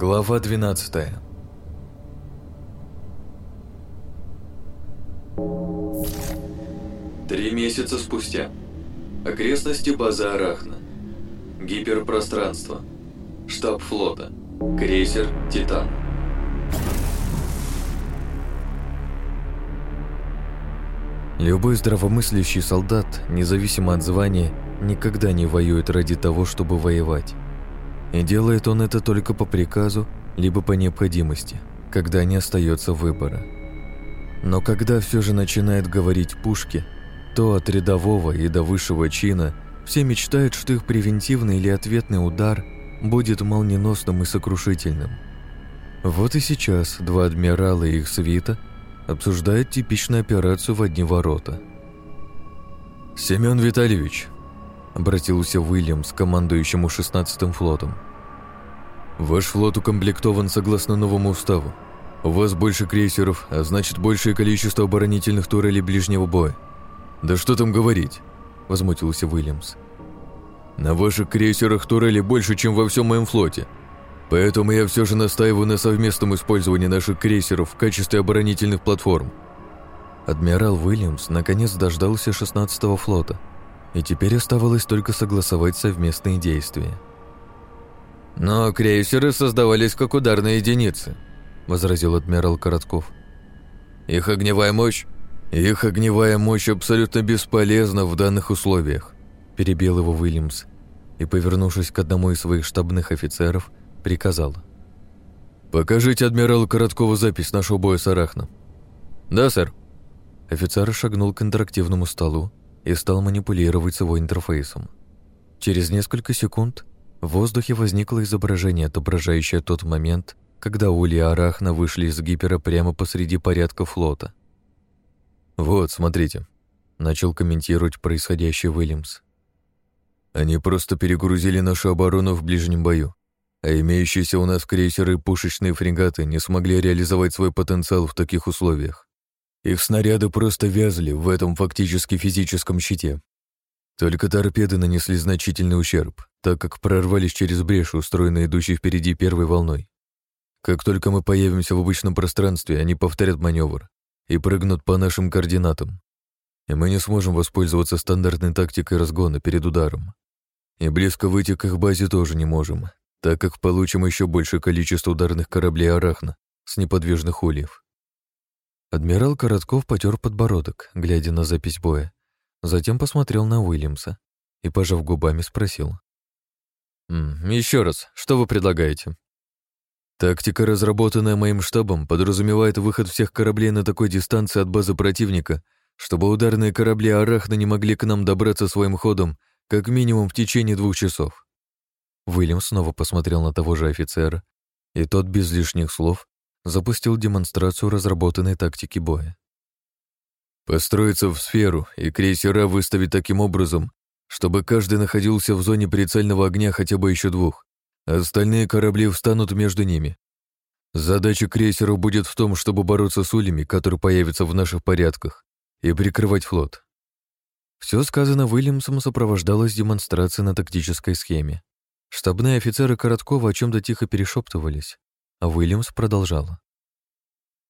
Глава 12 Три месяца спустя. Окрестности базы Арахна. Гиперпространство. Штаб флота. Крейсер «Титан». Любой здравомыслящий солдат, независимо от звания, никогда не воюет ради того, чтобы воевать. И делает он это только по приказу, либо по необходимости, когда не остается выбора. Но когда все же начинает говорить пушки, то от рядового и до высшего чина все мечтают, что их превентивный или ответный удар будет молниеносным и сокрушительным. Вот и сейчас два адмирала и их свита обсуждают типичную операцию в одни ворота. «Семен Витальевич», — обратился Уильямс командующему 16-м флотом, «Ваш флот укомплектован согласно новому уставу. У вас больше крейсеров, а значит большее количество оборонительных турелей ближнего боя. Да что там говорить?» — возмутился Уильямс. «На ваших крейсерах турели больше, чем во всем моем флоте. Поэтому я все же настаиваю на совместном использовании наших крейсеров в качестве оборонительных платформ». Адмирал Уильямс наконец дождался 16-го флота, и теперь оставалось только согласовать совместные действия. «Но крейсеры создавались как ударные единицы», — возразил адмирал Коротков. «Их огневая мощь «Их огневая мощь абсолютно бесполезна в данных условиях», – перебил его Уильямс и, повернувшись к одному из своих штабных офицеров, приказал. «Покажите адмиралу Короткову запись нашего боя с Арахном». «Да, сэр». Офицер шагнул к интерактивному столу и стал манипулировать его интерфейсом. Через несколько секунд в воздухе возникло изображение, отображающее тот момент, когда Ули и Арахна вышли из гипера прямо посреди порядка флота. «Вот, смотрите», — начал комментировать происходящее Уильямс. «Они просто перегрузили нашу оборону в ближнем бою, а имеющиеся у нас крейсеры и пушечные фрегаты не смогли реализовать свой потенциал в таких условиях. Их снаряды просто вязли в этом фактически физическом щите. Только торпеды нанесли значительный ущерб, так как прорвались через брешь, устроенную идущей впереди первой волной. Как только мы появимся в обычном пространстве, они повторят маневр, и прыгнут по нашим координатам. И мы не сможем воспользоваться стандартной тактикой разгона перед ударом. И близко выйти к их базе тоже не можем, так как получим еще большее количество ударных кораблей «Арахна» с неподвижных ульев. Адмирал Коротков потер подбородок, глядя на запись боя. Затем посмотрел на Уильямса и, пожав губами, спросил. «Еще раз, что вы предлагаете?» Тактика, разработанная моим штабом, подразумевает выход всех кораблей на такой дистанции от базы противника, чтобы ударные корабли Арахна не могли к нам добраться своим ходом как минимум в течение двух часов. Уильям снова посмотрел на того же офицера, и тот без лишних слов запустил демонстрацию разработанной тактики боя. Построиться в сферу и крейсера выставить таким образом, чтобы каждый находился в зоне прицельного огня хотя бы еще двух. Остальные корабли встанут между ними. Задача крейсеру будет в том, чтобы бороться с улями, которые появятся в наших порядках, и прикрывать флот. Все сказано Уильямсом сопровождалось демонстрацией на тактической схеме. Штабные офицеры Короткова о чем-то тихо перешептывались, а Уильямс продолжал.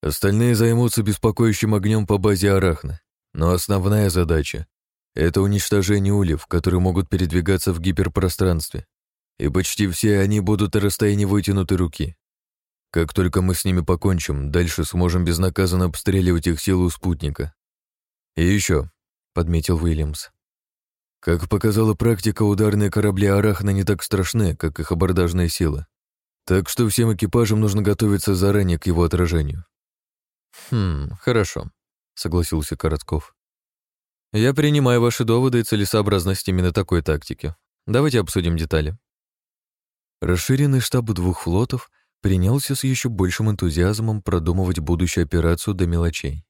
Остальные займутся беспокоящим огнем по базе Арахны, но основная задача — это уничтожение ульев, которые могут передвигаться в гиперпространстве и почти все они будут на расстоянии вытянутой руки. Как только мы с ними покончим, дальше сможем безнаказанно обстреливать их силу спутника. И еще, подметил Уильямс. Как показала практика, ударные корабли Арахна не так страшны, как их абордажная сила. Так что всем экипажам нужно готовиться заранее к его отражению. Хм, хорошо, согласился Коротков. Я принимаю ваши доводы и целесообразность именно такой тактики. Давайте обсудим детали. Расширенный штаб двух флотов принялся с еще большим энтузиазмом продумывать будущую операцию до мелочей.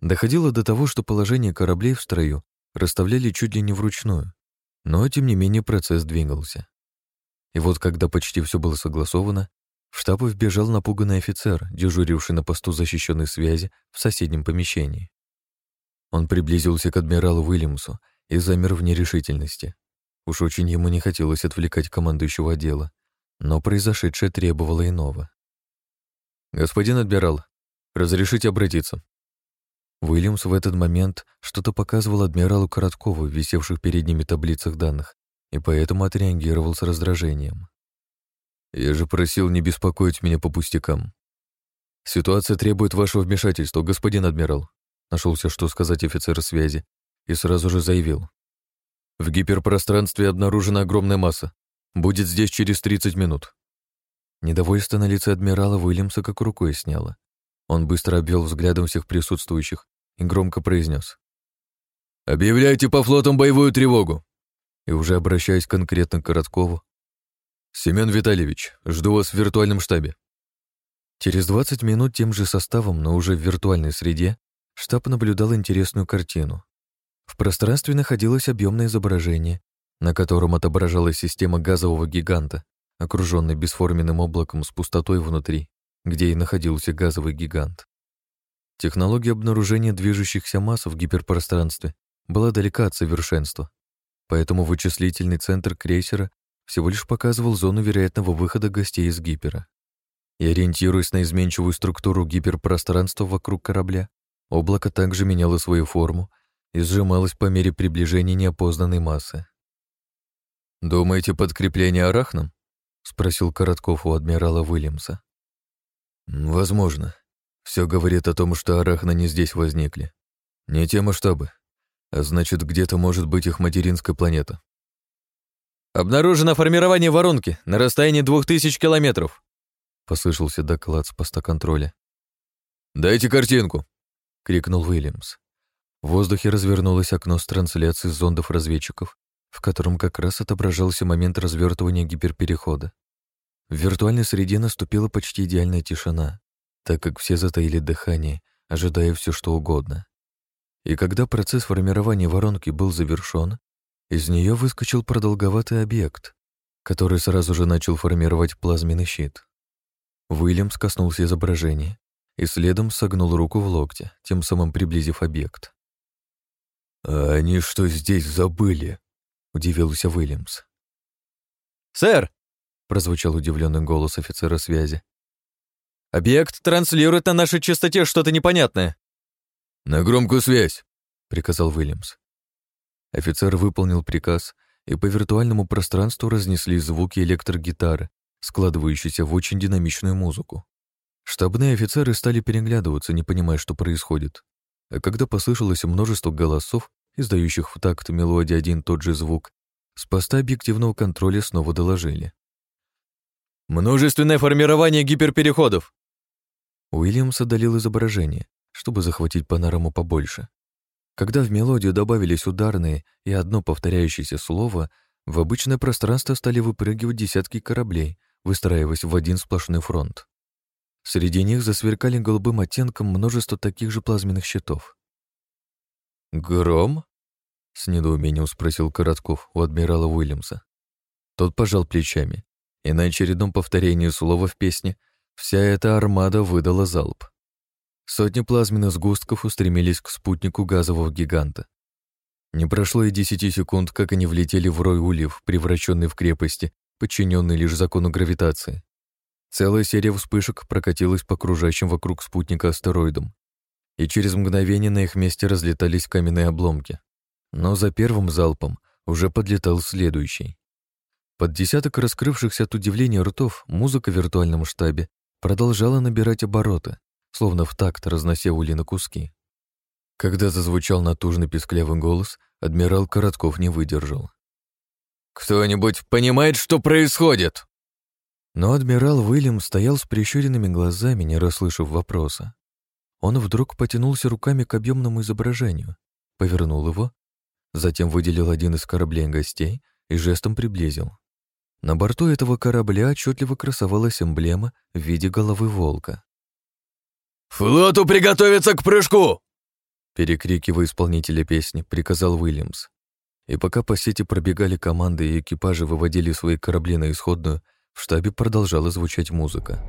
Доходило до того, что положение кораблей в строю расставляли чуть ли не вручную, но, тем не менее, процесс двигался. И вот, когда почти все было согласовано, в штаб вбежал напуганный офицер, дежуривший на посту защищенной связи в соседнем помещении. Он приблизился к адмиралу Уильямсу и замер в нерешительности. Уж очень ему не хотелось отвлекать командующего отдела, Но произошедшее требовало иного. «Господин адмирал, разрешите обратиться?» Уильямс в этот момент что-то показывал адмиралу Короткову в висевших перед ними таблицах данных, и поэтому отреагировал с раздражением. «Я же просил не беспокоить меня по пустякам. Ситуация требует вашего вмешательства, господин адмирал», нашелся, что сказать офицер связи, и сразу же заявил. «В гиперпространстве обнаружена огромная масса. Будет здесь через 30 минут». Недовольство на лице адмирала Уильямса как рукой сняло. Он быстро обвел взглядом всех присутствующих и громко произнес. «Объявляйте по флотам боевую тревогу!» И уже обращаясь конкретно к Короткову. «Семен Витальевич, жду вас в виртуальном штабе». Через 20 минут тем же составом, но уже в виртуальной среде, штаб наблюдал интересную картину. В пространстве находилось объемное изображение, на котором отображалась система газового гиганта, окруженная бесформенным облаком с пустотой внутри где и находился газовый гигант. Технология обнаружения движущихся масс в гиперпространстве была далека от совершенства, поэтому вычислительный центр крейсера всего лишь показывал зону вероятного выхода гостей из гипера. И ориентируясь на изменчивую структуру гиперпространства вокруг корабля, облако также меняло свою форму и сжималось по мере приближения неопознанной массы. «Думаете, подкрепление арахном?» — спросил Коротков у адмирала Уильямса. Возможно. Все говорит о том, что арахна не здесь возникли. Не те масштабы. А значит, где-то может быть их материнская планета. Обнаружено формирование воронки на расстоянии двух тысяч километров. Послышался доклад с поста контроля. «Дайте картинку!» — крикнул Уильямс. В воздухе развернулось окно с трансляцией зондов-разведчиков, в котором как раз отображался момент развертывания гиперперехода. В виртуальной среде наступила почти идеальная тишина, так как все затаили дыхание, ожидая все что угодно. И когда процесс формирования воронки был завершен, из нее выскочил продолговатый объект, который сразу же начал формировать плазменный щит. Уильямс коснулся изображения и следом согнул руку в локте, тем самым приблизив объект. «А они что здесь забыли?» — удивился Уильямс. «Сэр, прозвучал удивленный голос офицера связи. «Объект транслирует на нашей частоте что-то непонятное». «На громкую связь», — приказал Уильямс. Офицер выполнил приказ, и по виртуальному пространству разнесли звуки электрогитары, складывающиеся в очень динамичную музыку. Штабные офицеры стали переглядываться, не понимая, что происходит. А когда послышалось множество голосов, издающих в такт мелодии один тот же звук, с поста объективного контроля снова доложили. Множественное формирование гиперпереходов. Уильямс одолел изображение, чтобы захватить панораму побольше. Когда в мелодию добавились ударные и одно повторяющееся слово, в обычное пространство стали выпрыгивать десятки кораблей, выстраиваясь в один сплошной фронт. Среди них засверкали голубым оттенком множество таких же плазменных щитов. «Гром?» — с недоумением спросил Коротков у адмирала Уильямса. Тот пожал плечами и на очередном повторении слова в песне вся эта армада выдала залп. Сотни плазменных сгустков устремились к спутнику газового гиганта. Не прошло и десяти секунд, как они влетели в рой ульев, превращенный в крепости, подчиненный лишь закону гравитации. Целая серия вспышек прокатилась по окружающим вокруг спутника астероидам, и через мгновение на их месте разлетались каменные обломки. Но за первым залпом уже подлетал следующий. Под десяток раскрывшихся от удивления ртов музыка в виртуальном штабе продолжала набирать обороты, словно в такт разнося ули на куски. Когда зазвучал натужный писклявый голос, адмирал Коротков не выдержал. «Кто-нибудь понимает, что происходит?» Но адмирал Уильям стоял с прищуренными глазами, не расслышав вопроса. Он вдруг потянулся руками к объемному изображению, повернул его, затем выделил один из кораблей гостей и жестом приблизил. На борту этого корабля отчетливо красовалась эмблема в виде головы волка. «Флоту приготовиться к прыжку!» Перекрикивая исполнителя песни, приказал Уильямс. И пока по сети пробегали команды и экипажи выводили свои корабли на исходную, в штабе продолжала звучать музыка.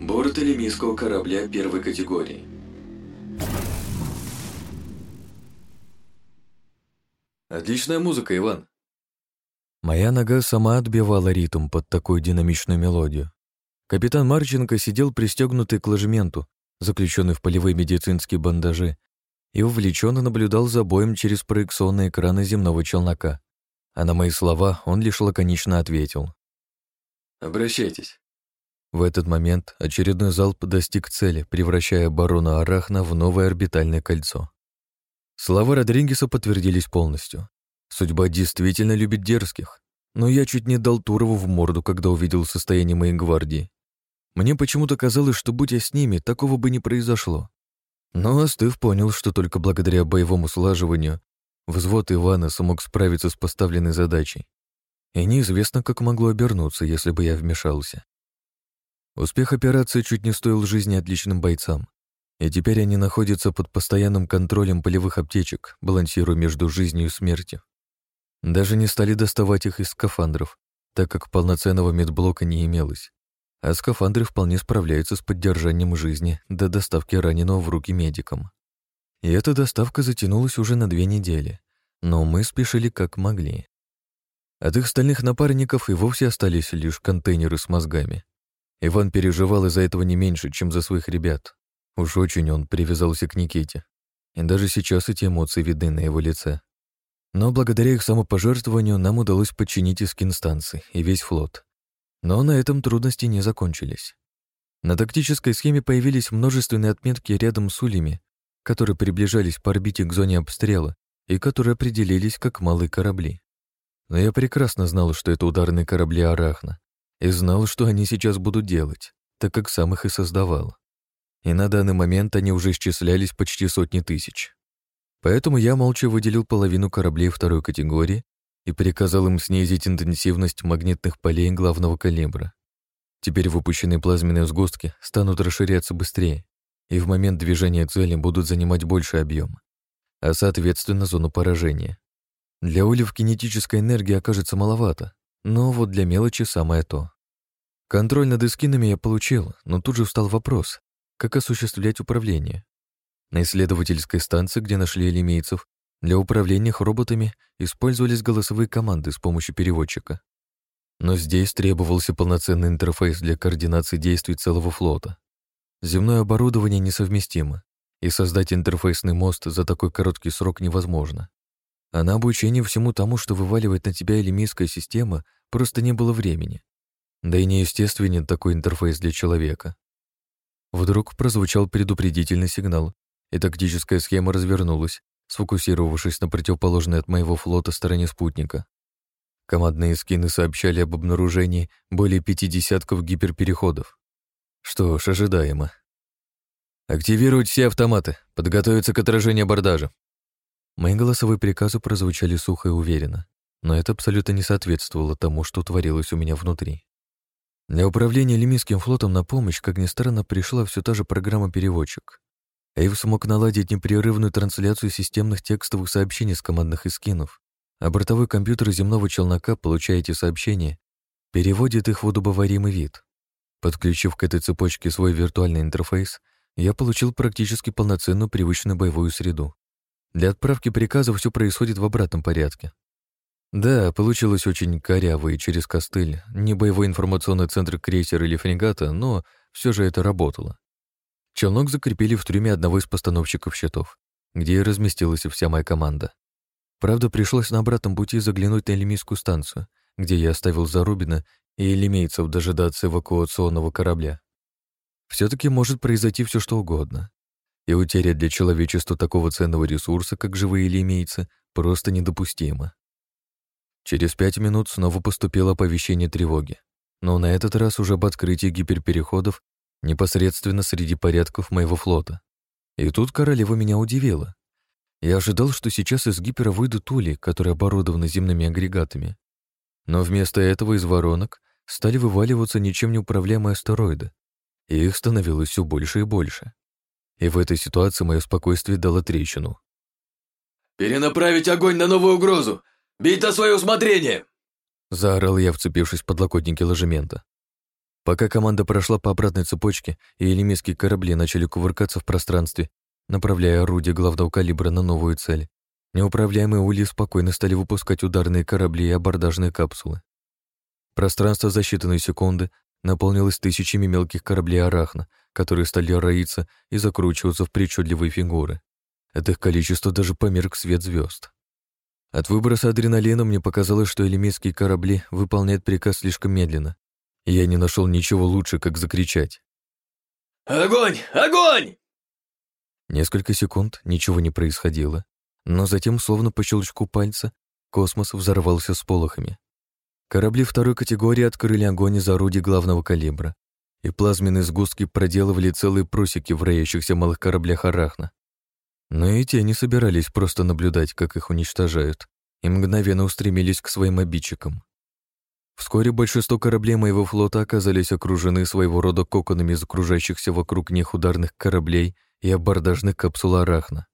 Борт элемийского корабля первой категории. Отличная музыка, Иван. Моя нога сама отбивала ритм под такую динамичную мелодию. Капитан Марченко сидел пристегнутый к ложементу, заключенный в полевые медицинские бандажи, и увлеченно наблюдал за боем через проекционные экраны земного челнока. А на мои слова он лишь лаконично ответил. «Обращайтесь». В этот момент очередной залп достиг цели, превращая барона Арахна в новое орбитальное кольцо. Слова Родригеса подтвердились полностью. Судьба действительно любит дерзких, но я чуть не дал Турову в морду, когда увидел состояние моей гвардии. Мне почему-то казалось, что будь я с ними, такого бы не произошло. Но остыв понял, что только благодаря боевому слаживанию взвод Ивана смог справиться с поставленной задачей. И неизвестно, как могло обернуться, если бы я вмешался. Успех операции чуть не стоил жизни отличным бойцам. И теперь они находятся под постоянным контролем полевых аптечек, балансируя между жизнью и смертью. Даже не стали доставать их из скафандров, так как полноценного медблока не имелось. А скафандры вполне справляются с поддержанием жизни до доставки раненого в руки медикам. И эта доставка затянулась уже на две недели, но мы спешили как могли. От их стальных напарников и вовсе остались лишь контейнеры с мозгами. Иван переживал из-за этого не меньше, чем за своих ребят. Уж очень он привязался к Никите. И даже сейчас эти эмоции видны на его лице. Но благодаря их самопожертвованию нам удалось подчинить искин станции и весь флот. Но на этом трудности не закончились. На тактической схеме появились множественные отметки рядом с ульями, которые приближались по орбите к зоне обстрела и которые определились как малые корабли. Но я прекрасно знал, что это ударные корабли Арахна, и знал, что они сейчас будут делать, так как сам их и создавал. И на данный момент они уже исчислялись почти сотни тысяч. Поэтому я молча выделил половину кораблей второй категории и приказал им снизить интенсивность магнитных полей главного калибра. Теперь выпущенные плазменные сгустки станут расширяться быстрее, и в момент движения цели будут занимать больший объем, а соответственно зону поражения. Для ульев кинетической энергии окажется маловато, но вот для мелочи самое то. Контроль над эскинами я получил, но тут же встал вопрос, как осуществлять управление. На исследовательской станции, где нашли элемейцев, для управления их роботами использовались голосовые команды с помощью переводчика. Но здесь требовался полноценный интерфейс для координации действий целого флота. Земное оборудование несовместимо, и создать интерфейсный мост за такой короткий срок невозможно. А на обучение всему тому, что вываливает на тебя элемийская система, просто не было времени. Да и неестественен такой интерфейс для человека. Вдруг прозвучал предупредительный сигнал, и тактическая схема развернулась, сфокусировавшись на противоположной от моего флота стороне спутника. Командные скины сообщали об обнаружении более пяти десятков гиперпереходов. Что ж, ожидаемо. «Активировать все автоматы, подготовиться к отражению абордажа». Мои голосовые приказы прозвучали сухо и уверенно, но это абсолютно не соответствовало тому, что творилось у меня внутри. Для управления Лимийским флотом на помощь, как ни странно, пришла все та же программа-переводчик. Эйв смог наладить непрерывную трансляцию системных текстовых сообщений с командных эскинов, а бортовой компьютер земного челнока, получая эти сообщения, переводит их в удобоваримый вид. Подключив к этой цепочке свой виртуальный интерфейс, я получил практически полноценную привычную боевую среду. Для отправки приказов все происходит в обратном порядке. Да, получилось очень коряво и через костыль, не боевой информационный центр крейсера или фрегата, но все же это работало. Челнок закрепили в трюме одного из постановщиков счетов, где и разместилась вся моя команда. Правда, пришлось на обратном пути заглянуть на Элемийскую станцию, где я оставил Зарубина и элемейцев дожидаться эвакуационного корабля. все таки может произойти все что угодно. И утеря для человечества такого ценного ресурса, как живые элемейцы, просто недопустима. Через пять минут снова поступило оповещение тревоги, но на этот раз уже об открытии гиперпереходов непосредственно среди порядков моего флота. И тут королева меня удивила. Я ожидал, что сейчас из гипера выйдут ули, которые оборудованы земными агрегатами. Но вместо этого из воронок стали вываливаться ничем не управляемые астероиды, и их становилось все больше и больше. И в этой ситуации мое спокойствие дало трещину. «Перенаправить огонь на новую угрозу! Бить на свое усмотрение!» Заорал я, вцепившись в подлокотники ложемента. Пока команда прошла по обратной цепочке, и элемистские корабли начали кувыркаться в пространстве, направляя орудие главного калибра на новую цель, Неуправляемые ульи спокойно стали выпускать ударные корабли и абордажные капсулы. Пространство за считанные секунды наполнилось тысячами мелких кораблей арахна, которые стали роиться и закручиваться в причудливые фигуры. От их количества даже померк свет звезд. От выброса адреналина мне показалось, что элемейские корабли выполняют приказ слишком медленно, я не нашел ничего лучше, как закричать. «Огонь! Огонь!» Несколько секунд ничего не происходило, но затем, словно по щелчку пальца, космос взорвался с полохами. Корабли второй категории открыли огонь из орудий главного калибра, и плазменные сгустки проделывали целые просеки в роящихся малых кораблях Арахна. Но и те не собирались просто наблюдать, как их уничтожают, и мгновенно устремились к своим обидчикам. Вскоре большинство кораблей моего флота оказались окружены своего рода коконами из окружающихся вокруг них ударных кораблей и абордажных капсул Арахна.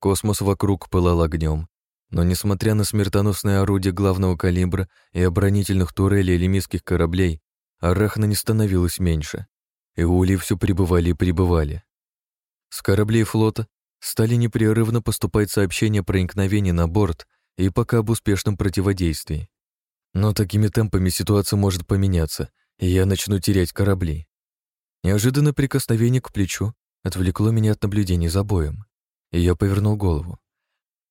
Космос вокруг пылал огнем, но, несмотря на смертоносные орудия главного калибра и оборонительных турелей или миских кораблей, Арахна не становилась меньше, и ули все прибывали и прибывали. С кораблей флота стали непрерывно поступать сообщения о проникновении на борт и пока об успешном противодействии. Но такими темпами ситуация может поменяться, и я начну терять корабли. Неожиданное прикосновение к плечу отвлекло меня от наблюдений за боем, и я повернул голову.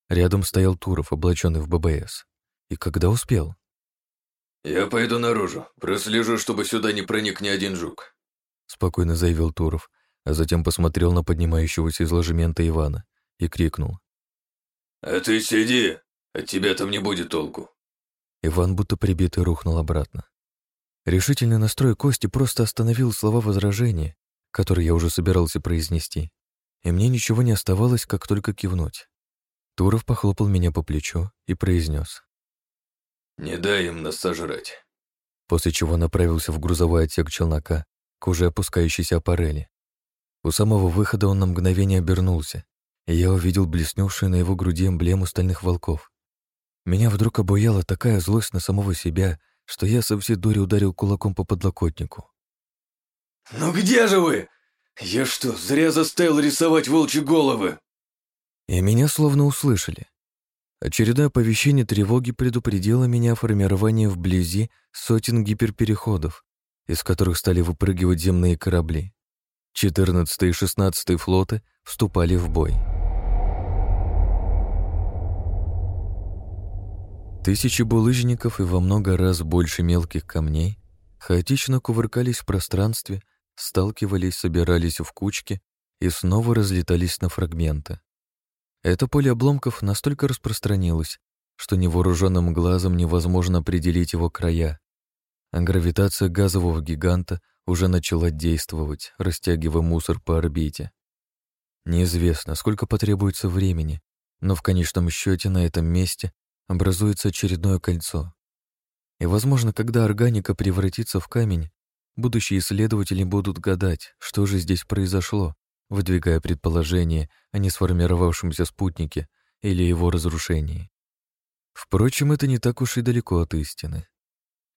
Рядом стоял Туров, облаченный в ББС. И когда успел? «Я пойду наружу, прослежу, чтобы сюда не проник ни один жук», — спокойно заявил Туров, а затем посмотрел на поднимающегося из ложемента Ивана и крикнул. «А ты сиди, от тебя там не будет толку». Иван будто прибитый рухнул обратно. Решительный настрой Кости просто остановил слова возражения, которые я уже собирался произнести, и мне ничего не оставалось, как только кивнуть. Туров похлопал меня по плечу и произнес. «Не дай им нас сожрать». После чего направился в грузовой отсек челнока к уже опускающейся аппарели. У самого выхода он на мгновение обернулся, и я увидел блеснувшую на его груди эмблему стальных волков. Меня вдруг обуяла такая злость на самого себя, что я со всей дури ударил кулаком по подлокотнику. «Ну где же вы? Я что, зря заставил рисовать волчьи головы?» И меня словно услышали. Очередное оповещение тревоги предупредило меня о формировании вблизи сотен гиперпереходов, из которых стали выпрыгивать земные корабли. 14 и 16 флоты вступали в бой. Тысячи булыжников и во много раз больше мелких камней хаотично кувыркались в пространстве, сталкивались, собирались в кучки и снова разлетались на фрагменты. Это поле обломков настолько распространилось, что невооруженным глазом невозможно определить его края, а гравитация газового гиганта уже начала действовать, растягивая мусор по орбите. Неизвестно, сколько потребуется времени, но в конечном счете на этом месте образуется очередное кольцо. И, возможно, когда органика превратится в камень, будущие исследователи будут гадать, что же здесь произошло, выдвигая предположение о несформировавшемся спутнике или его разрушении. Впрочем, это не так уж и далеко от истины.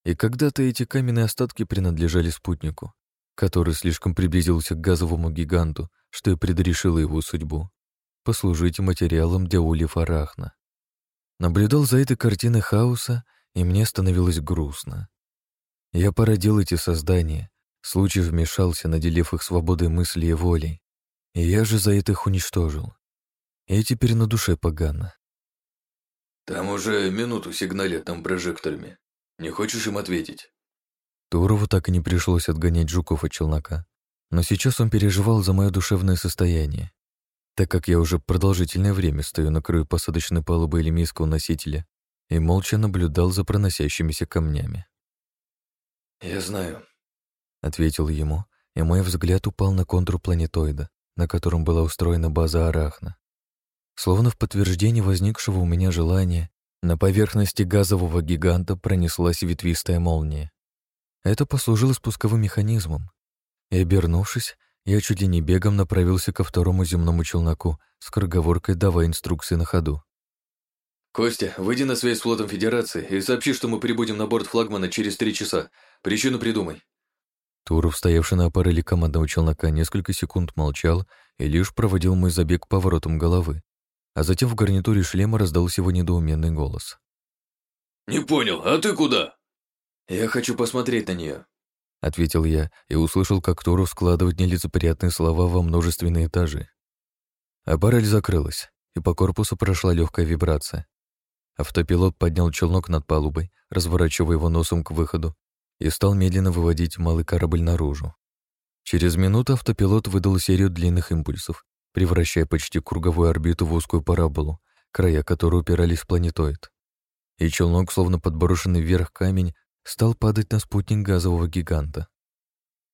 И когда-то эти каменные остатки принадлежали спутнику, который слишком приблизился к газовому гиганту, что и предрешило его судьбу — послужить материалом для ульев Арахна. Наблюдал за этой картиной хаоса, и мне становилось грустно. Я породил эти создания, случай вмешался, наделив их свободой мысли и волей, и я же за это их уничтожил. И теперь на душе погано. «Там уже минуту сигналят там прожекторами. Не хочешь им ответить?» Турову так и не пришлось отгонять жуков от челнока, но сейчас он переживал за мое душевное состояние так как я уже продолжительное время стою на краю посадочной палубы элемийского носителя и молча наблюдал за проносящимися камнями. «Я знаю», — ответил ему, и мой взгляд упал на контур планетоида, на котором была устроена база Арахна. Словно в подтверждение возникшего у меня желания, на поверхности газового гиганта пронеслась ветвистая молния. Это послужило спусковым механизмом, и, обернувшись, я чуть ли не бегом направился ко второму земному челноку с круговоркой давая инструкции на ходу. «Костя, выйди на связь с флотом Федерации и сообщи, что мы прибудем на борт флагмана через три часа. Причину придумай». Туров, стоявший на аппареле командного челнока, несколько секунд молчал и лишь проводил мой забег поворотом головы, а затем в гарнитуре шлема раздался его недоуменный голос. «Не понял, а ты куда?» «Я хочу посмотреть на нее», — ответил я и услышал, как Тору складывает нелицеприятные слова во множественные этажи. Аппарель закрылась, и по корпусу прошла легкая вибрация. Автопилот поднял челнок над палубой, разворачивая его носом к выходу, и стал медленно выводить малый корабль наружу. Через минуту автопилот выдал серию длинных импульсов, превращая почти круговую орбиту в узкую параболу, края которой упирались в планетоид. И челнок, словно подброшенный вверх камень, стал падать на спутник газового гиганта.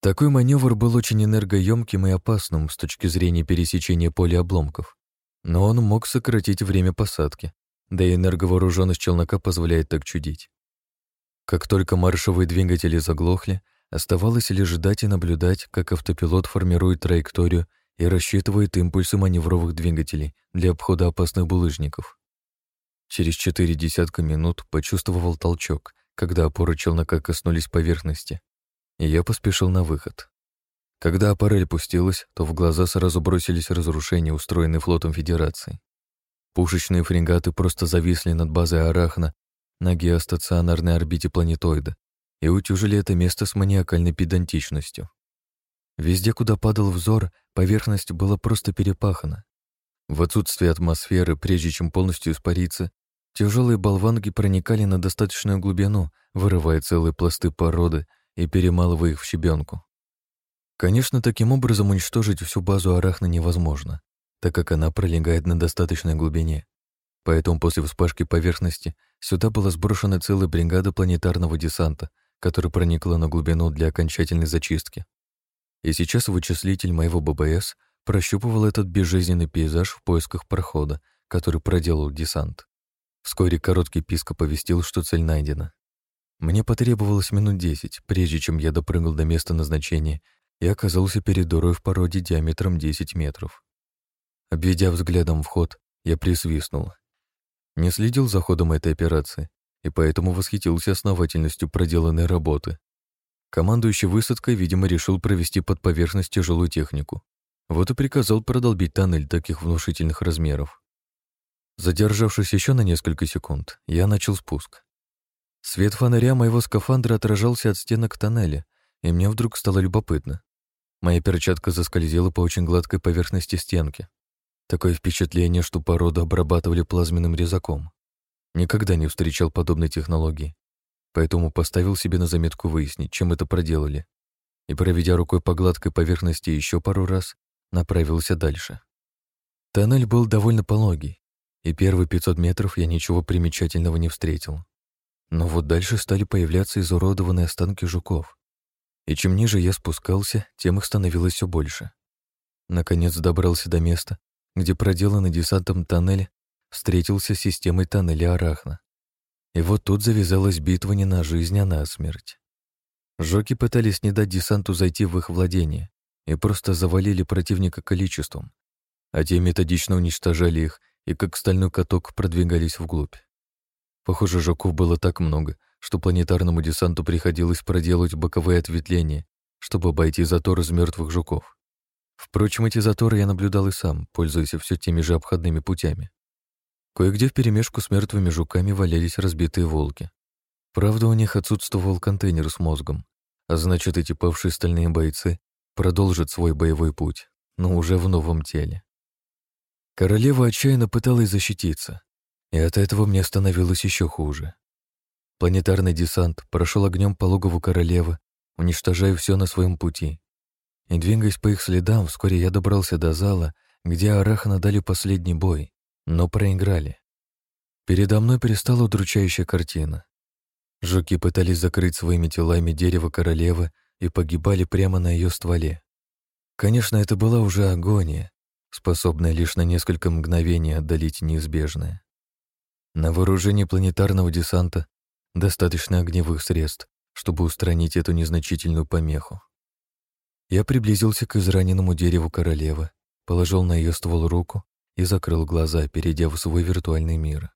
Такой маневр был очень энергоемким и опасным с точки зрения пересечения поля обломков, но он мог сократить время посадки, да и энерговооруженность челнока позволяет так чудить. Как только маршевые двигатели заглохли, оставалось лишь ждать и наблюдать, как автопилот формирует траекторию и рассчитывает импульсы маневровых двигателей для обхода опасных булыжников. Через четыре десятка минут почувствовал толчок, когда опоры челнока коснулись поверхности, и я поспешил на выход. Когда аппарель пустилась, то в глаза сразу бросились разрушения, устроенные флотом Федерации. Пушечные фрегаты просто зависли над базой Арахна на геостационарной орбите планетоида и утюжили это место с маниакальной педантичностью. Везде, куда падал взор, поверхность была просто перепахана. В отсутствие атмосферы, прежде чем полностью испариться, тяжелые болванки проникали на достаточную глубину, вырывая целые пласты породы и перемалывая их в щебенку. Конечно, таким образом уничтожить всю базу Арахна невозможно так как она пролегает на достаточной глубине. Поэтому после вспашки поверхности сюда была сброшена целая бригада планетарного десанта, который проникла на глубину для окончательной зачистки. И сейчас вычислитель моего ББС прощупывал этот безжизненный пейзаж в поисках прохода, который проделал десант. Вскоре короткий писк оповестил, что цель найдена. Мне потребовалось минут десять, прежде чем я допрыгал до места назначения и оказался перед дырой в породе диаметром 10 метров. Обведя взглядом вход, я присвистнул. Не следил за ходом этой операции и поэтому восхитился основательностью проделанной работы. Командующий высадкой, видимо, решил провести под поверхность тяжелую технику. Вот и приказал продолбить тоннель таких внушительных размеров. Задержавшись еще на несколько секунд, я начал спуск. Свет фонаря моего скафандра отражался от стенок тоннеля, и мне вдруг стало любопытно. Моя перчатка заскользила по очень гладкой поверхности стенки. Такое впечатление, что породу обрабатывали плазменным резаком. Никогда не встречал подобной технологии, поэтому поставил себе на заметку выяснить, чем это проделали, и, проведя рукой по гладкой поверхности еще пару раз, направился дальше. Тоннель был довольно пологий, и первые 500 метров я ничего примечательного не встретил. Но вот дальше стали появляться изуродованные останки жуков. И чем ниже я спускался, тем их становилось все больше. Наконец добрался до места, где проделанный десантом тоннель встретился с системой тоннеля Арахна. И вот тут завязалась битва не на жизнь, а на смерть. Жоки пытались не дать десанту зайти в их владение и просто завалили противника количеством, а те методично уничтожали их и как стальной каток продвигались вглубь. Похоже, жоков было так много, что планетарному десанту приходилось проделать боковые ответвления, чтобы обойти затор из мертвых жуков. Впрочем, эти заторы я наблюдал и сам, пользуясь все теми же обходными путями. Кое-где вперемешку с мертвыми жуками валялись разбитые волки. Правда, у них отсутствовал контейнер с мозгом, а значит, эти павшие стальные бойцы продолжат свой боевой путь, но уже в новом теле. Королева отчаянно пыталась защититься, и от этого мне становилось еще хуже. Планетарный десант прошел огнем по логову королевы, уничтожая все на своем пути, и, двигаясь по их следам, вскоре я добрался до зала, где Арахна дали последний бой, но проиграли. Передо мной перестала удручающая картина. Жуки пытались закрыть своими телами дерево королевы и погибали прямо на ее стволе. Конечно, это была уже агония, способная лишь на несколько мгновений отдалить неизбежное. На вооружении планетарного десанта достаточно огневых средств, чтобы устранить эту незначительную помеху. Я приблизился к израненному дереву королевы, положил на ее ствол руку и закрыл глаза, перейдя в свой виртуальный мир.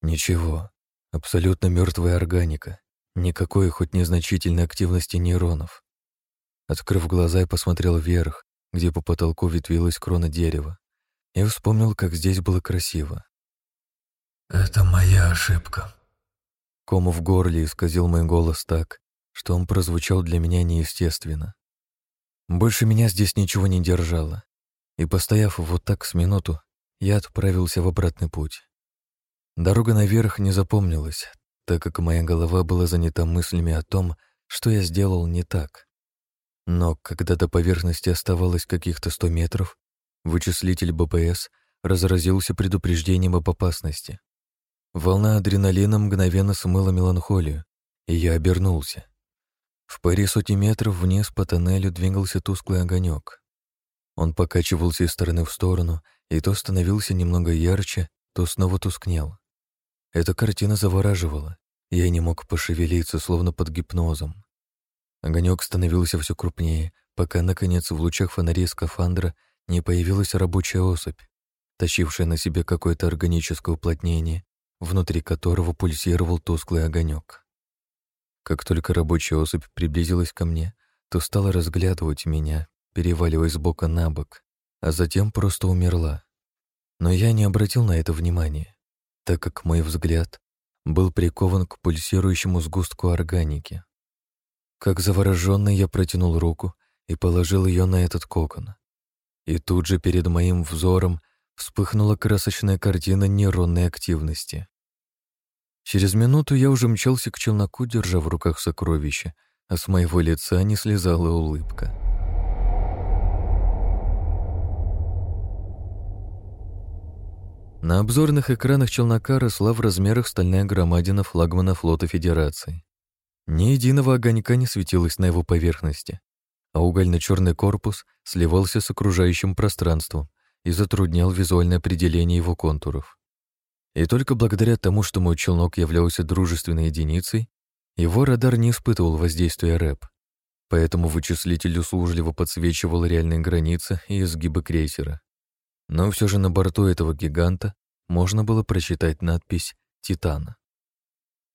Ничего, абсолютно мертвая органика, никакой хоть незначительной активности нейронов. Открыв глаза, я посмотрел вверх, где по потолку ветвилась крона дерева, и вспомнил, как здесь было красиво. «Это моя ошибка». Кому в горле исказил мой голос так, что он прозвучал для меня неестественно. Больше меня здесь ничего не держало, и, постояв вот так с минуту, я отправился в обратный путь. Дорога наверх не запомнилась, так как моя голова была занята мыслями о том, что я сделал не так. Но когда до поверхности оставалось каких-то сто метров, вычислитель БПС разразился предупреждением об опасности. Волна адреналина мгновенно смыла меланхолию, и я обернулся. В паре сотни метров вниз по тоннелю двигался тусклый огонек. Он покачивался из стороны в сторону, и то становился немного ярче, то снова тускнел. Эта картина завораживала. Я не мог пошевелиться, словно под гипнозом. Огонек становился все крупнее, пока, наконец, в лучах фонарей скафандра не появилась рабочая особь, тащившая на себе какое-то органическое уплотнение, внутри которого пульсировал тусклый огонек. Как только рабочая особь приблизилась ко мне, то стала разглядывать меня, переваливаясь с бока на бок, а затем просто умерла. Но я не обратил на это внимания, так как мой взгляд был прикован к пульсирующему сгустку органики. Как завороженный я протянул руку и положил ее на этот кокон. И тут же перед моим взором вспыхнула красочная картина нейронной активности. Через минуту я уже мчался к челноку, держа в руках сокровище, а с моего лица не слезала улыбка. На обзорных экранах челнока росла в размерах стальная громадина флагмана флота Федерации. Ни единого огонька не светилось на его поверхности, а угольно-черный корпус сливался с окружающим пространством и затруднял визуальное определение его контуров. И только благодаря тому, что мой челнок являлся дружественной единицей, его радар не испытывал воздействия рэп, поэтому вычислитель услужливо подсвечивал реальные границы и изгибы крейсера. Но все же на борту этого гиганта можно было прочитать надпись «Титан».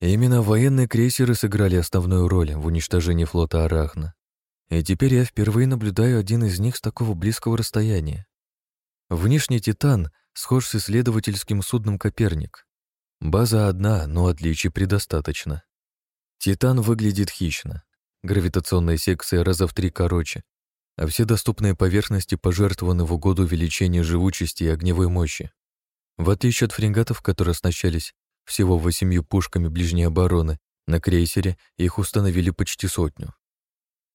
Именно военные крейсеры сыграли основную роль в уничтожении флота Арахна. И теперь я впервые наблюдаю один из них с такого близкого расстояния. Внешний «Титан» схож с исследовательским судном «Коперник». База одна, но отличий предостаточно. «Титан» выглядит хищно. Гравитационная секция раза в три короче, а все доступные поверхности пожертвованы в угоду увеличения живучести и огневой мощи. В отличие от фрегатов, которые оснащались всего восемью пушками ближней обороны, на крейсере их установили почти сотню.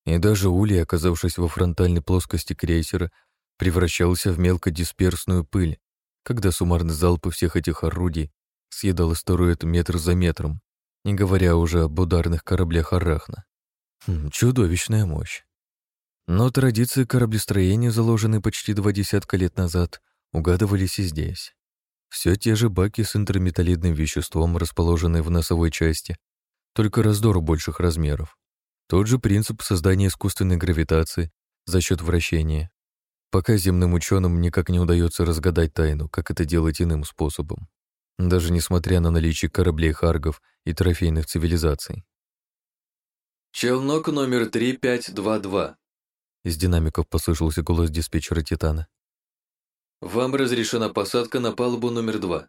И даже улей, оказавшись во фронтальной плоскости крейсера, превращался в мелкодисперсную пыль, когда суммарный залп всех этих орудий съедал астероид метр за метром, не говоря уже об ударных кораблях Арахна. Хм, чудовищная мощь. Но традиции кораблестроения, заложенные почти два десятка лет назад, угадывались и здесь. Все те же баки с интерметаллидным веществом, расположенные в носовой части, только раздор больших размеров. Тот же принцип создания искусственной гравитации за счет вращения. Пока земным ученым никак не удается разгадать тайну, как это делать иным способом. Даже несмотря на наличие кораблей Харгов и трофейных цивилизаций. «Челнок номер 3522». Из динамиков послышался голос диспетчера «Титана». Вам разрешена посадка на палубу номер два.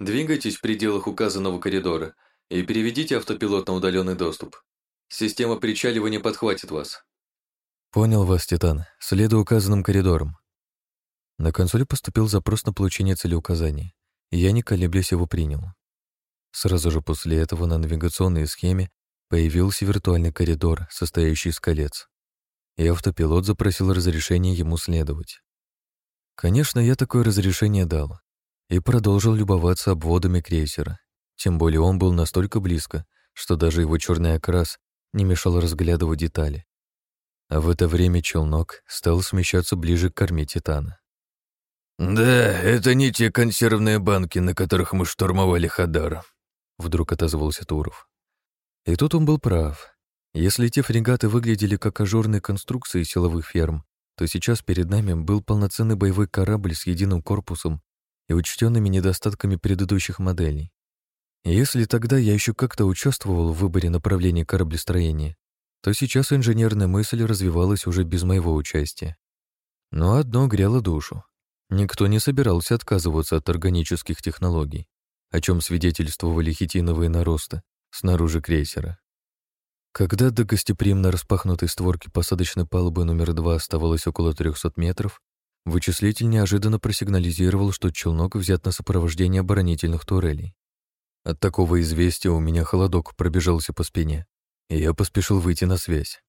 Двигайтесь в пределах указанного коридора и переведите автопилот на удаленный доступ. Система причаливания подхватит вас. Понял вас, Титан. Следую указанным коридорам. На консоли поступил запрос на получение целеуказания, и я, не колеблясь, его принял. Сразу же после этого на навигационной схеме появился виртуальный коридор, состоящий из колец, и автопилот запросил разрешение ему следовать. Конечно, я такое разрешение дал и продолжил любоваться обводами крейсера. Тем более он был настолько близко, что даже его черный окрас не мешал разглядывать детали. А в это время челнок стал смещаться ближе к корме Титана. «Да, это не те консервные банки, на которых мы штурмовали Хадар», — вдруг отозвался Туров. И тут он был прав. Если те фрегаты выглядели как ажурные конструкции силовых ферм, то сейчас перед нами был полноценный боевой корабль с единым корпусом и учтенными недостатками предыдущих моделей. И если тогда я еще как-то участвовал в выборе направления кораблестроения, то сейчас инженерная мысль развивалась уже без моего участия. Но одно грело душу. Никто не собирался отказываться от органических технологий, о чем свидетельствовали хитиновые наросты снаружи крейсера. Когда до гостеприимно распахнутой створки посадочной палубы номер два оставалось около 300 метров, вычислитель неожиданно просигнализировал, что челнок взят на сопровождение оборонительных турелей. От такого известия у меня холодок пробежался по спине, и я поспешил выйти на связь.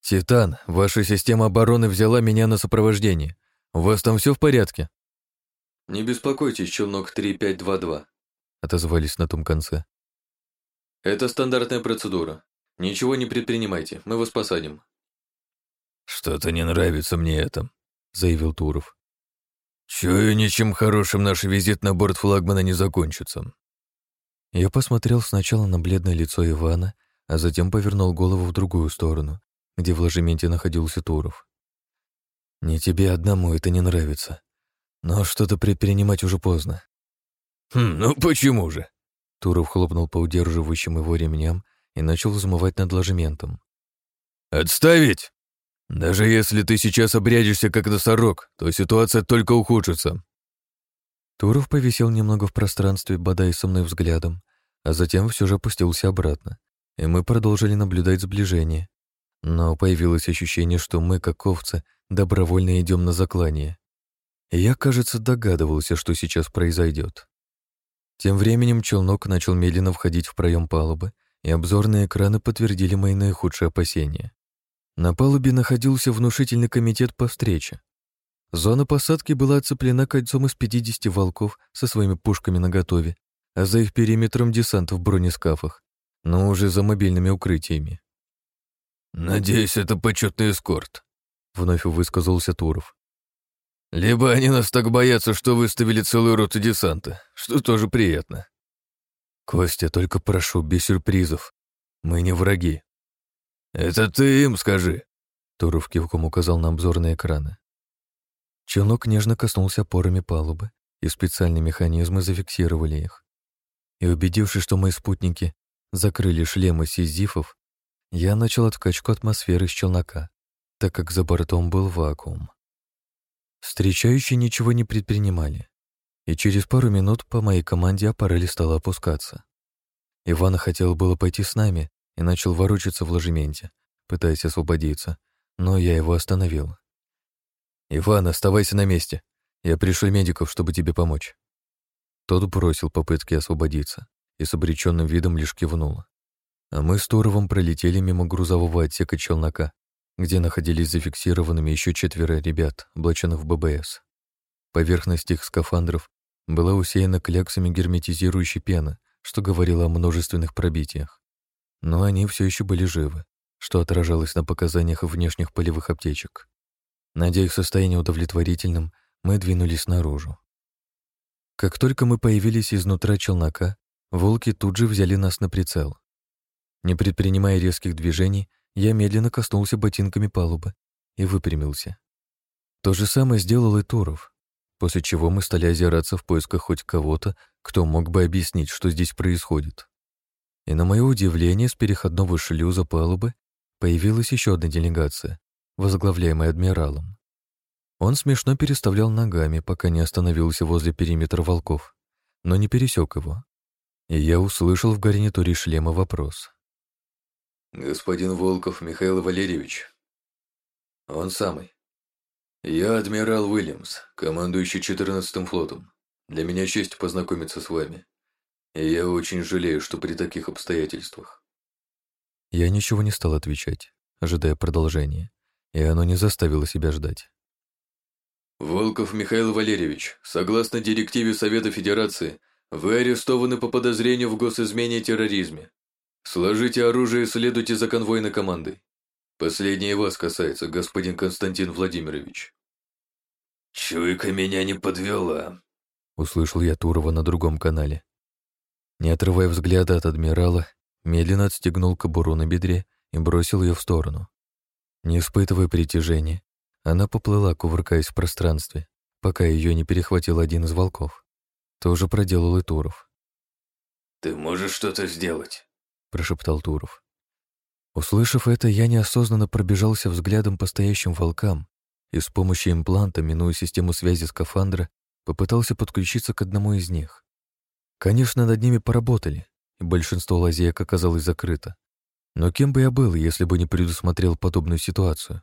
«Титан, ваша система обороны взяла меня на сопровождение. У вас там все в порядке?» «Не беспокойтесь, челнок 3522», — отозвались на том конце. «Это стандартная процедура. Ничего не предпринимайте, мы вас посадим». «Что-то не нравится мне это», — заявил Туров. «Чую, ничем хорошим наш визит на борт флагмана не закончится». Я посмотрел сначала на бледное лицо Ивана, а затем повернул голову в другую сторону, где в ложементе находился Туров. «Не тебе одному это не нравится, но что-то предпринимать уже поздно». «Хм, ну почему же?» Туров хлопнул по удерживающим его ремням и начал взмывать над ложементом. «Отставить! Даже если ты сейчас обрядишься как носорог, то ситуация только ухудшится». Туров повисел немного в пространстве, бодая со мной взглядом, а затем все же опустился обратно, и мы продолжили наблюдать сближение. Но появилось ощущение, что мы, как овцы, добровольно идем на заклание. И я, кажется, догадывался, что сейчас произойдет. Тем временем челнок начал медленно входить в проем палубы, и обзорные экраны подтвердили мои наихудшие опасения. На палубе находился внушительный комитет по встрече. Зона посадки была оцеплена кольцом из 50 волков со своими пушками наготове, а за их периметром десант в бронескафах, но уже за мобильными укрытиями. «Надеюсь, это почетный эскорт», — вновь высказался Туров. «Либо они нас так боятся, что выставили целую роту десанта, что тоже приятно». «Костя, только прошу, без сюрпризов. Мы не враги». «Это ты им скажи», — Туров кивком указал на обзорные экраны. Челнок нежно коснулся опорами палубы, и специальные механизмы зафиксировали их. И убедившись, что мои спутники закрыли шлемы сизифов, я начал откачку атмосферы с челнока, так как за бортом был вакуум. Встречающие ничего не предпринимали и через пару минут по моей команде аппарель стала опускаться. Иван хотел было пойти с нами и начал ворочаться в ложементе, пытаясь освободиться, но я его остановил. «Иван, оставайся на месте. Я пришлю медиков, чтобы тебе помочь». Тот бросил попытки освободиться и с обреченным видом лишь кивнул. А мы с Туровым пролетели мимо грузового отсека челнока, где находились зафиксированными еще четверо ребят, облаченных в ББС. Поверхность их скафандров была усеяна кляксами герметизирующей пены, что говорило о множественных пробитиях. Но они все еще были живы, что отражалось на показаниях внешних полевых аптечек. Найдя их состояние удовлетворительным, мы двинулись наружу. Как только мы появились изнутра челнока, волки тут же взяли нас на прицел. Не предпринимая резких движений, я медленно коснулся ботинками палубы и выпрямился. То же самое сделал и Туров, после чего мы стали озираться в поисках хоть кого-то, кто мог бы объяснить, что здесь происходит. И на мое удивление, с переходного шлюза палубы появилась еще одна делегация, возглавляемая адмиралом. Он смешно переставлял ногами, пока не остановился возле периметра волков, но не пересек его. И я услышал в гарнитуре шлема вопрос. «Господин Волков Михаил Валерьевич?» «Он самый. «Я адмирал Уильямс, командующий 14-м флотом. Для меня честь познакомиться с вами. И я очень жалею, что при таких обстоятельствах». Я ничего не стал отвечать, ожидая продолжения, и оно не заставило себя ждать. «Волков Михаил Валерьевич, согласно директиве Совета Федерации, вы арестованы по подозрению в госизмене и терроризме. Сложите оружие и следуйте за конвойной командой. Последнее вас касается, господин Константин Владимирович. Чуйка меня не подвела, услышал я Турова на другом канале. Не отрывая взгляда от адмирала, медленно отстегнул кобуру на бедре и бросил ее в сторону. Не испытывая притяжения, она поплыла, кувыркаясь в пространстве, пока ее не перехватил один из волков. Тоже проделал и Туров. «Ты можешь что-то сделать?» — прошептал Туров. Услышав это, я неосознанно пробежался взглядом по стоящим волкам и с помощью импланта, минуя систему связи скафандра, попытался подключиться к одному из них. Конечно, над ними поработали, и большинство лазеек оказалось закрыто. Но кем бы я был, если бы не предусмотрел подобную ситуацию?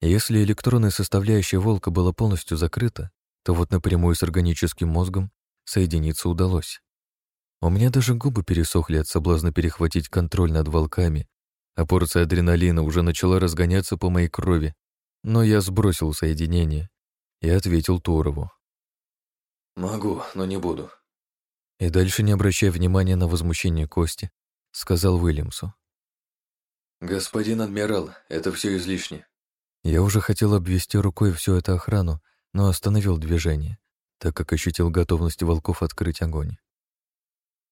Если электронная составляющая волка была полностью закрыта, то вот напрямую с органическим мозгом соединиться удалось. У меня даже губы пересохли от соблазна перехватить контроль над волками, а порция адреналина уже начала разгоняться по моей крови, но я сбросил соединение и ответил Турову. «Могу, но не буду». И дальше, не обращая внимания на возмущение Кости, сказал Уильямсу. «Господин адмирал, это все излишне». Я уже хотел обвести рукой всю эту охрану, но остановил движение, так как ощутил готовность волков открыть огонь.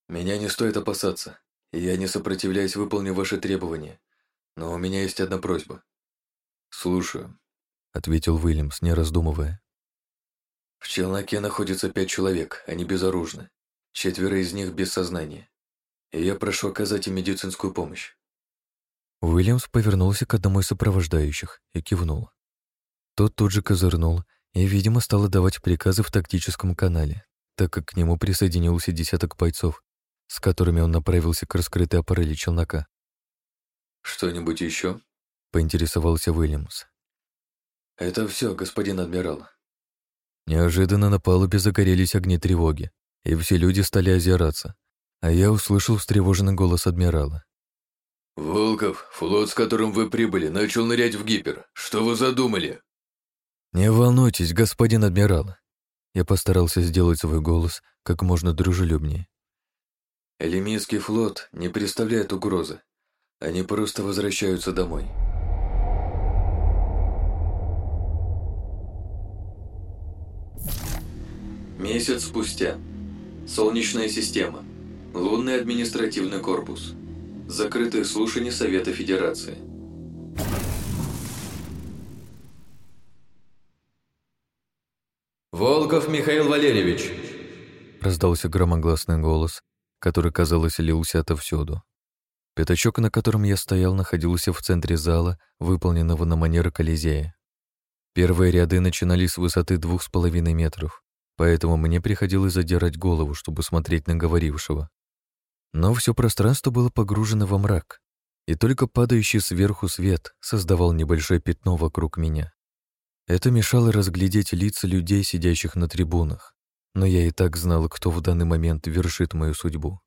«Меня не стоит опасаться, я не сопротивляюсь выполню ваши требования, но у меня есть одна просьба». «Слушаю», — ответил Уильямс, не раздумывая. «В челноке находится пять человек, они безоружны. Четверо из них без сознания. И я прошу оказать им медицинскую помощь». Уильямс повернулся к одному из сопровождающих и кивнул. Тот тут же козырнул и, видимо, стал давать приказы в тактическом канале, так как к нему присоединился десяток бойцов, с которыми он направился к раскрытой аппарели челнока. «Что-нибудь еще?» — поинтересовался Уильямс. «Это все, господин адмирал». Неожиданно на палубе загорелись огни тревоги, и все люди стали озираться, а я услышал встревоженный голос адмирала. «Волков, флот, с которым вы прибыли, начал нырять в гипер. Что вы задумали?» «Не волнуйтесь, господин адмирал». Я постарался сделать свой голос как можно дружелюбнее. «Элемийский флот не представляет угрозы. Они просто возвращаются домой». Месяц спустя. Солнечная система. Лунный административный корпус. Закрытые слушания Совета Федерации. «Волков Михаил Валерьевич!» Раздался громогласный голос, который, казалось, лился отовсюду. Пятачок, на котором я стоял, находился в центре зала, выполненного на манер Колизея. Первые ряды начинались с высоты двух с половиной метров, поэтому мне приходилось задирать голову, чтобы смотреть на говорившего. Но все пространство было погружено во мрак, и только падающий сверху свет создавал небольшое пятно вокруг меня. Это мешало разглядеть лица людей, сидящих на трибунах, но я и так знал, кто в данный момент вершит мою судьбу.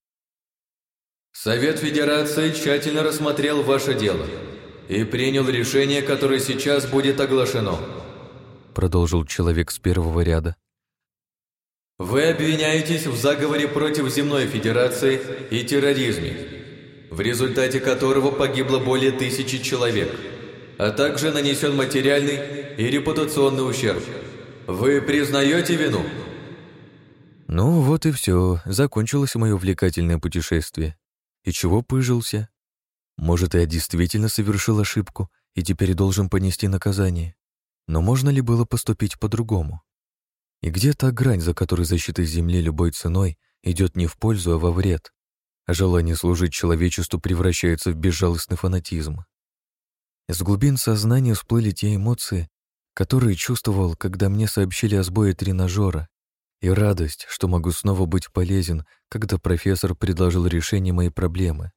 Совет Федерации тщательно рассмотрел ваше дело и принял решение, которое сейчас будет оглашено. Продолжил человек с первого ряда, вы обвиняетесь в заговоре против Земной Федерации и терроризме, в результате которого погибло более тысячи человек, а также нанесен материальный и репутационный ущерб. Вы признаете вину? Ну вот и все, закончилось мое увлекательное путешествие. И чего пыжился? Может, я действительно совершил ошибку и теперь должен понести наказание. Но можно ли было поступить по-другому? И где та грань, за которой защита Земли любой ценой идет не в пользу, а во вред, а желание служить человечеству превращается в безжалостный фанатизм? Из глубин сознания всплыли те эмоции, которые чувствовал, когда мне сообщили о сбое тренажера, и радость, что могу снова быть полезен, когда профессор предложил решение моей проблемы.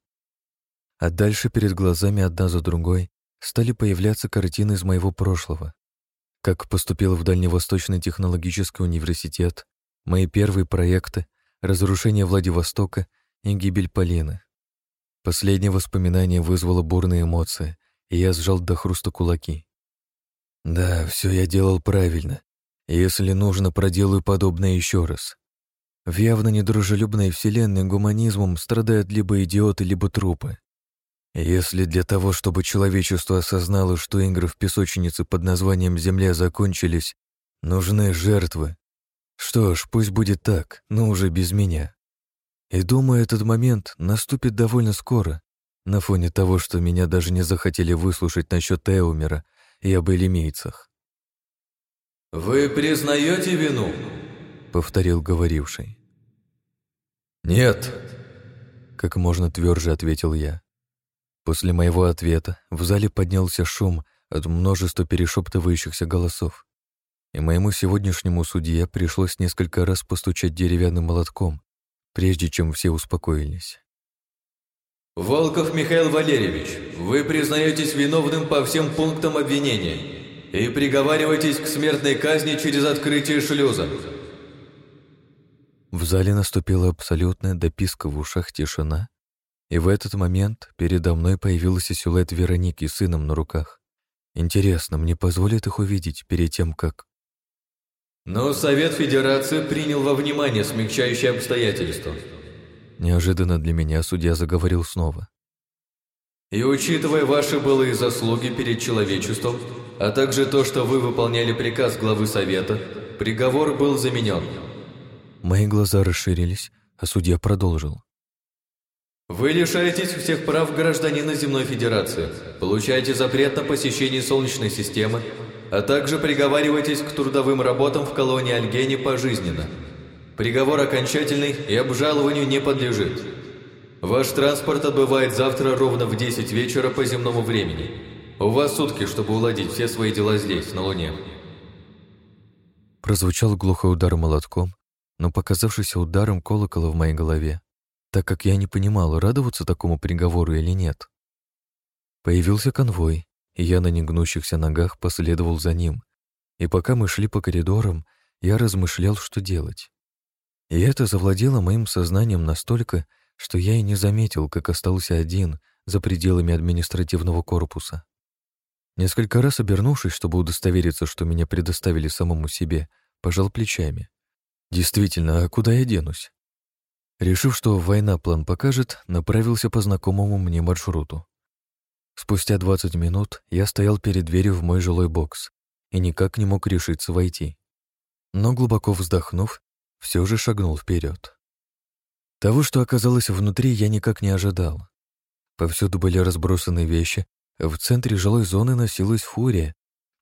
А дальше перед глазами одна за другой стали появляться картины из моего прошлого как поступил в Дальневосточный технологический университет, мои первые проекты, разрушение Владивостока и гибель Полины. Последнее воспоминание вызвало бурные эмоции, и я сжал до хруста кулаки. Да, все я делал правильно. Если нужно, проделаю подобное еще раз. В явно недружелюбной вселенной гуманизмом страдают либо идиоты, либо трупы. Если для того, чтобы человечество осознало, что игры в песочнице под названием «Земля» закончились, нужны жертвы, что ж, пусть будет так, но уже без меня. И думаю, этот момент наступит довольно скоро, на фоне того, что меня даже не захотели выслушать насчет Эумера и об элемейцах. «Вы признаете вину?» — повторил говоривший. «Нет», — как можно тверже ответил я. После моего ответа в зале поднялся шум, от множества перешептывающихся голосов. И моему сегодняшнему судье пришлось несколько раз постучать деревянным молотком, прежде чем все успокоились. «Волков Михаил Валерьевич, вы признаетесь виновным по всем пунктам обвинения и приговариваетесь к смертной казни через открытие шлюза». В зале наступила абсолютная дописка в ушах тишина, и в этот момент передо мной появился силуэт Вероники с сыном на руках. Интересно, мне позволят их увидеть перед тем, как... Но Совет Федерации принял во внимание смягчающие обстоятельства. Неожиданно для меня судья заговорил снова. И учитывая ваши былые заслуги перед человечеством, а также то, что вы выполняли приказ главы Совета, приговор был заменен. Мои глаза расширились, а судья продолжил. Вы лишаетесь всех прав гражданина Земной Федерации, получаете запрет на посещение Солнечной системы, а также приговариваетесь к трудовым работам в колонии Альгене пожизненно. Приговор окончательный и обжалованию не подлежит. Ваш транспорт отбывает завтра ровно в 10 вечера по земному времени. У вас сутки, чтобы уладить все свои дела здесь, на Луне. Прозвучал глухой удар молотком, но показавшийся ударом колокола в моей голове так как я не понимал, радоваться такому приговору или нет. Появился конвой, и я на негнущихся ногах последовал за ним. И пока мы шли по коридорам, я размышлял, что делать. И это завладело моим сознанием настолько, что я и не заметил, как остался один за пределами административного корпуса. Несколько раз обернувшись, чтобы удостовериться, что меня предоставили самому себе, пожал плечами. Действительно, а куда я денусь? Решив, что война план покажет, направился по знакомому мне маршруту. Спустя 20 минут я стоял перед дверью в мой жилой бокс и никак не мог решиться войти. Но глубоко вздохнув, все же шагнул вперед. Того, что оказалось внутри, я никак не ожидал. Повсюду были разбросаны вещи, в центре жилой зоны носилась фурия,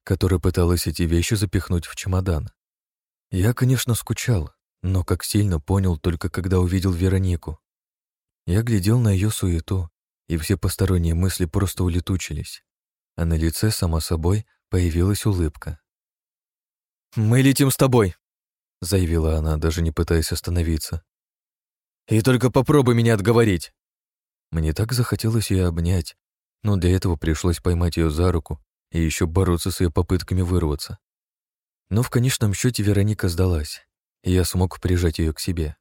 которая пыталась эти вещи запихнуть в чемодан. Я, конечно, скучал, но как сильно понял только когда увидел Веронику. Я глядел на ее суету, и все посторонние мысли просто улетучились, а на лице, само собой, появилась улыбка. «Мы летим с тобой», — заявила она, даже не пытаясь остановиться. «И только попробуй меня отговорить». Мне так захотелось ее обнять, но для этого пришлось поймать ее за руку и еще бороться с ее попытками вырваться. Но в конечном счете Вероника сдалась и я смог прижать ее к себе.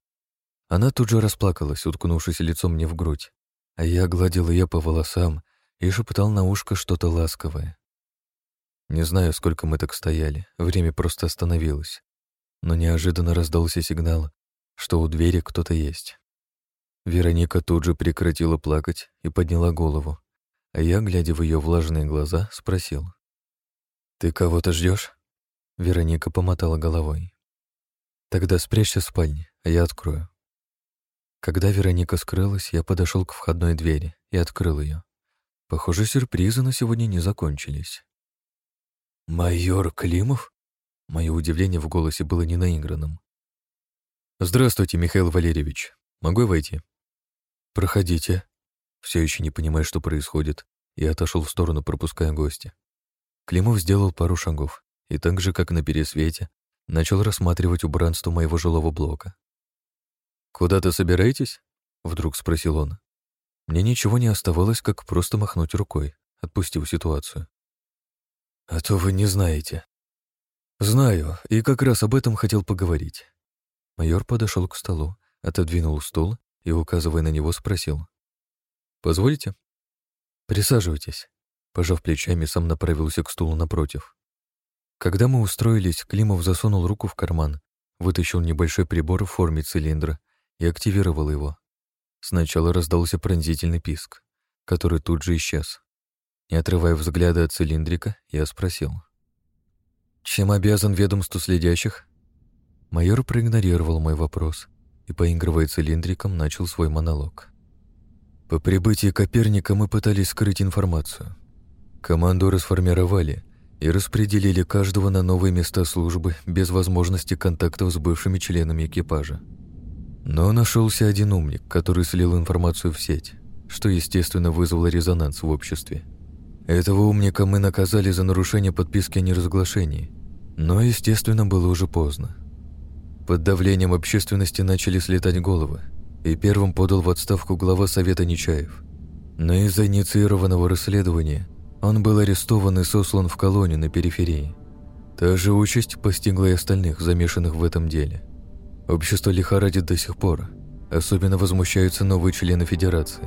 Она тут же расплакалась, уткнувшись лицом мне в грудь, а я гладил ее по волосам и шептал на ушко что-то ласковое. Не знаю, сколько мы так стояли, время просто остановилось, но неожиданно раздался сигнал, что у двери кто-то есть. Вероника тут же прекратила плакать и подняла голову, а я, глядя в ее влажные глаза, спросил. «Ты кого-то ждешь? Вероника помотала головой. Тогда спрячься в спальне, а я открою. Когда Вероника скрылась, я подошел к входной двери и открыл ее. Похоже, сюрпризы на сегодня не закончились. «Майор Климов?» Мое удивление в голосе было не наигранным. «Здравствуйте, Михаил Валерьевич. Могу я войти?» «Проходите». Все еще не понимая, что происходит, я отошел в сторону, пропуская гостя. Климов сделал пару шагов, и так же, как на пересвете, начал рассматривать убранство моего жилого блока. «Куда-то собираетесь?» — вдруг спросил он. Мне ничего не оставалось, как просто махнуть рукой, отпустив ситуацию. «А то вы не знаете». «Знаю, и как раз об этом хотел поговорить». Майор подошел к столу, отодвинул стул и, указывая на него, спросил. «Позволите?» «Присаживайтесь». Пожав плечами, сам направился к стулу напротив. Когда мы устроились, Климов засунул руку в карман, вытащил небольшой прибор в форме цилиндра и активировал его. Сначала раздался пронзительный писк, который тут же исчез. Не отрывая взгляда от цилиндрика, я спросил. «Чем обязан ведомству следящих?» Майор проигнорировал мой вопрос и, поигрывая цилиндриком, начал свой монолог. По прибытии Коперника мы пытались скрыть информацию. Команду расформировали — и распределили каждого на новые места службы без возможности контактов с бывшими членами экипажа. Но нашелся один умник, который слил информацию в сеть, что, естественно, вызвало резонанс в обществе. Этого умника мы наказали за нарушение подписки о неразглашении, но, естественно, было уже поздно. Под давлением общественности начали слетать головы, и первым подал в отставку глава Совета Нечаев. Но из-за инициированного расследования он был арестован и сослан в колонию на периферии. Та же участь постигла и остальных, замешанных в этом деле. Общество лихорадит до сих пор. Особенно возмущаются новые члены Федерации.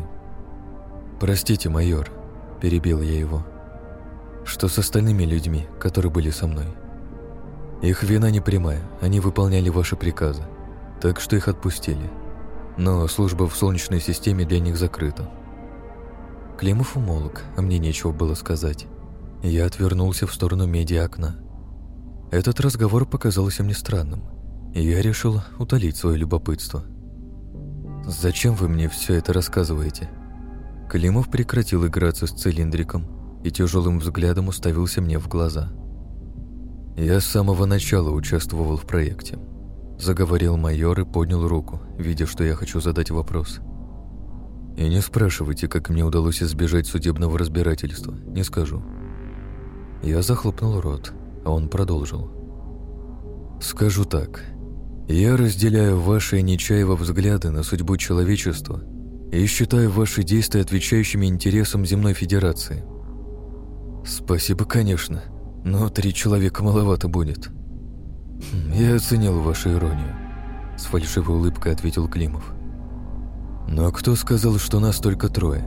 «Простите, майор», – перебил я его. «Что с остальными людьми, которые были со мной?» «Их вина не прямая, они выполняли ваши приказы, так что их отпустили. Но служба в Солнечной системе для них закрыта». Климов умолк, а мне нечего было сказать. Я отвернулся в сторону медиа-окна. Этот разговор показался мне странным, и я решил утолить свое любопытство. «Зачем вы мне все это рассказываете?» Климов прекратил играться с цилиндриком и тяжелым взглядом уставился мне в глаза. «Я с самого начала участвовал в проекте», — заговорил майор и поднял руку, видя, что я хочу задать вопрос. И не спрашивайте, как мне удалось избежать судебного разбирательства, не скажу. Я захлопнул рот, а он продолжил. Скажу так. Я разделяю ваши и взгляды на судьбу человечества и считаю ваши действия отвечающими интересам Земной Федерации. Спасибо, конечно, но три человека маловато будет. Хм, я оценил вашу иронию. С фальшивой улыбкой ответил Климов. Но кто сказал, что нас только трое?